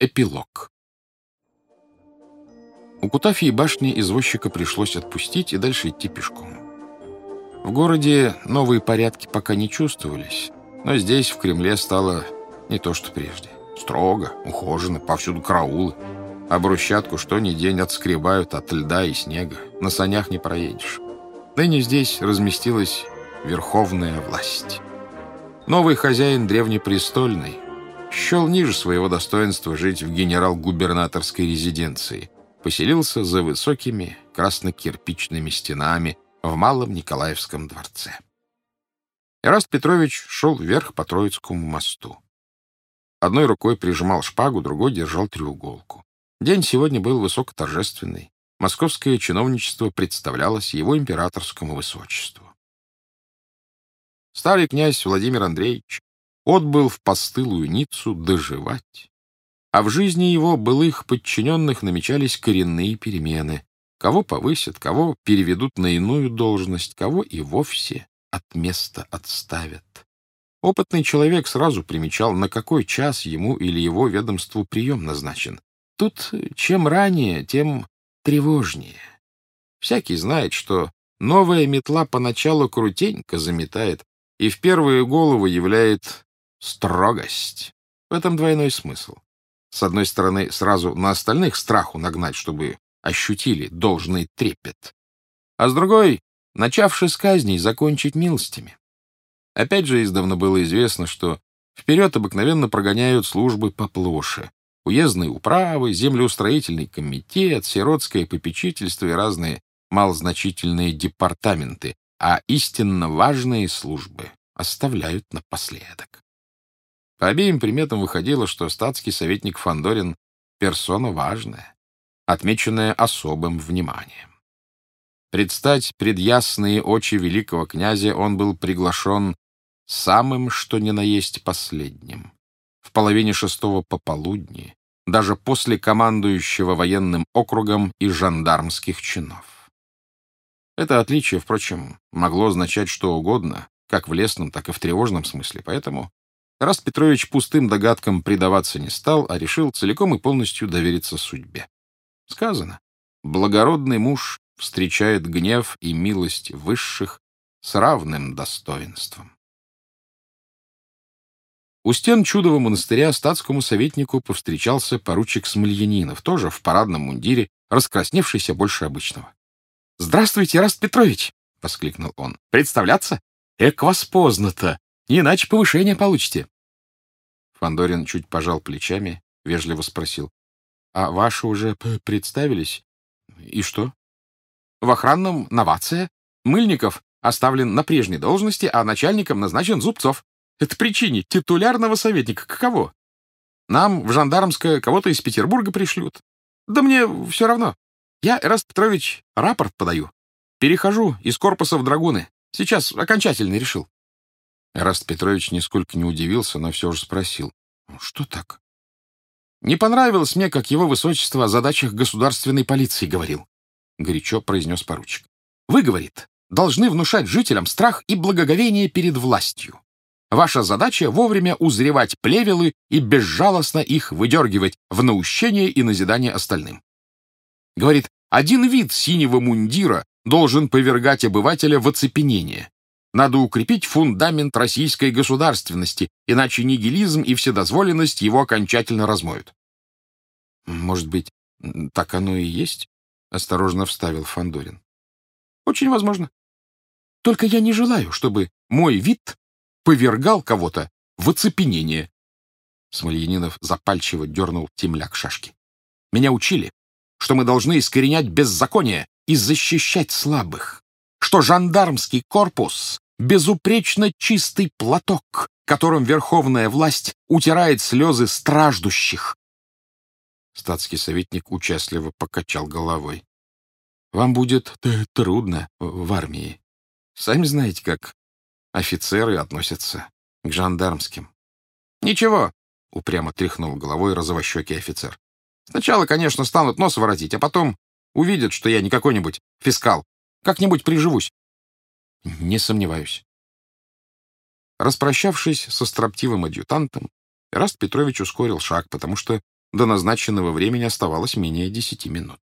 Эпилог. У Кутафии башни извозчика пришлось отпустить и дальше идти пешком. В городе новые порядки пока не чувствовались, но здесь, в Кремле, стало не то, что прежде. Строго, ухоженно, повсюду караулы. А брусчатку что ни день отскребают от льда и снега. На санях не проедешь. Ныне здесь разместилась верховная власть. Новый хозяин древнепрестольный счел ниже своего достоинства жить в генерал-губернаторской резиденции. Поселился за высокими красно-кирпичными стенами в Малом Николаевском дворце. Ираст Петрович шел вверх по Троицкому мосту. Одной рукой прижимал шпагу, другой держал треуголку. День сегодня был высокоторжественный. Московское чиновничество представлялось его императорскому высочеству. Старый князь Владимир Андреевич отбыл в постылую Ниццу доживать. А в жизни его былых подчиненных намечались коренные перемены. Кого повысят, кого переведут на иную должность, кого и вовсе от места отставят. Опытный человек сразу примечал, на какой час ему или его ведомству прием назначен. Тут чем ранее, тем тревожнее. Всякий знает, что новая метла поначалу крутенько заметает, и в первые головы являет строгость. В этом двойной смысл. С одной стороны, сразу на остальных страху нагнать, чтобы ощутили должный трепет. А с другой, начавши с казней, закончить милостями. Опять же, издавна было известно, что вперед обыкновенно прогоняют службы поплоше. Уездные управы, землеустроительный комитет, сиротское попечительство и разные малозначительные департаменты, а истинно важные службы оставляют напоследок. По обеим приметам выходило, что статский советник Фандорин персона важная, отмеченная особым вниманием. Предстать пред ясные очи великого князя он был приглашен самым, что ни на есть последним. В половине шестого пополудни, даже после командующего военным округом и жандармских чинов. Это отличие, впрочем, могло означать что угодно, как в лесном, так и в тревожном смысле, поэтому Раст Петрович пустым догадкам предаваться не стал, а решил целиком и полностью довериться судьбе. Сказано, благородный муж встречает гнев и милость высших с равным достоинством. У стен чудового монастыря статскому советнику повстречался поручик Смольянинов, тоже в парадном мундире, раскрасневшийся больше обычного. — Здравствуйте, Раст Петрович! — воскликнул он. — Представляться? Эк вас поздно-то! Иначе повышение получите. Фандорин чуть пожал плечами, вежливо спросил. — А ваши уже представились? И что? — В охранном новация. Мыльников оставлен на прежней должности, а начальником назначен Зубцов. Это причине титулярного советника. Каково? Нам в жандармское кого-то из Петербурга пришлют. Да мне все равно. Я, Эраст Петрович, рапорт подаю. Перехожу из корпуса в драгуны. Сейчас окончательно решил. Эраст Петрович нисколько не удивился, но все же спросил. «Ну, что так? Не понравилось мне, как его высочество о задачах государственной полиции говорил. Горячо произнес поручик. Вы, говорит, должны внушать жителям страх и благоговение перед властью. Ваша задача — вовремя узревать плевелы и безжалостно их выдергивать в наущение и назидание остальным. Говорит, один вид синего мундира должен повергать обывателя в оцепенение. Надо укрепить фундамент российской государственности, иначе нигилизм и вседозволенность его окончательно размоют. — Может быть, так оно и есть? — осторожно вставил Фандорин. Очень возможно. Только я не желаю, чтобы мой вид повергал кого-то в оцепенение. Смольянинов запальчиво дернул темляк шашки. Меня учили, что мы должны искоренять беззаконие и защищать слабых, что жандармский корпус — безупречно чистый платок, которым верховная власть утирает слезы страждущих. Статский советник участливо покачал головой. Вам будет трудно в армии. Сами знаете, как офицеры относятся к жандармским. — Ничего, — упрямо тряхнул головой розовощекий офицер. Сначала, конечно, станут нос воротить, а потом увидят, что я не какой-нибудь фискал. Как-нибудь приживусь. Не сомневаюсь. Распрощавшись со строптивым адъютантом, Раст Петрович ускорил шаг, потому что До назначенного времени оставалось менее десяти минут.